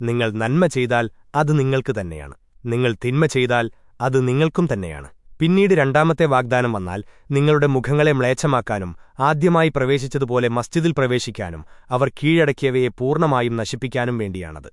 നിങ്ങൾ നന്മ ചെയ്താൽ അത് നിങ്ങൾക്ക് തന്നെയാണ്. നിങ്ങൾ തിന്മ ചെയ്താൽ അത് നിങ്ങൾക്കും തന്നെയാണ്. പിന്നീട് രണ്ടാമത്തെ വാഗ്ദാനം വന്നാൽ നിങ്ങളുടെ മുഖങ്ങളെ മ്ലേച്ഛമാക്കാനും ആദ്യമായി പ്രവേശിച്ചതുപോലെ മസ്ജിദിൽ പ്രവേശിക്കാനും അവർ കീഴടക്കിയവയെ പൂർണമായും നശിപ്പിക്കാനും വേണ്ടിയാണത്.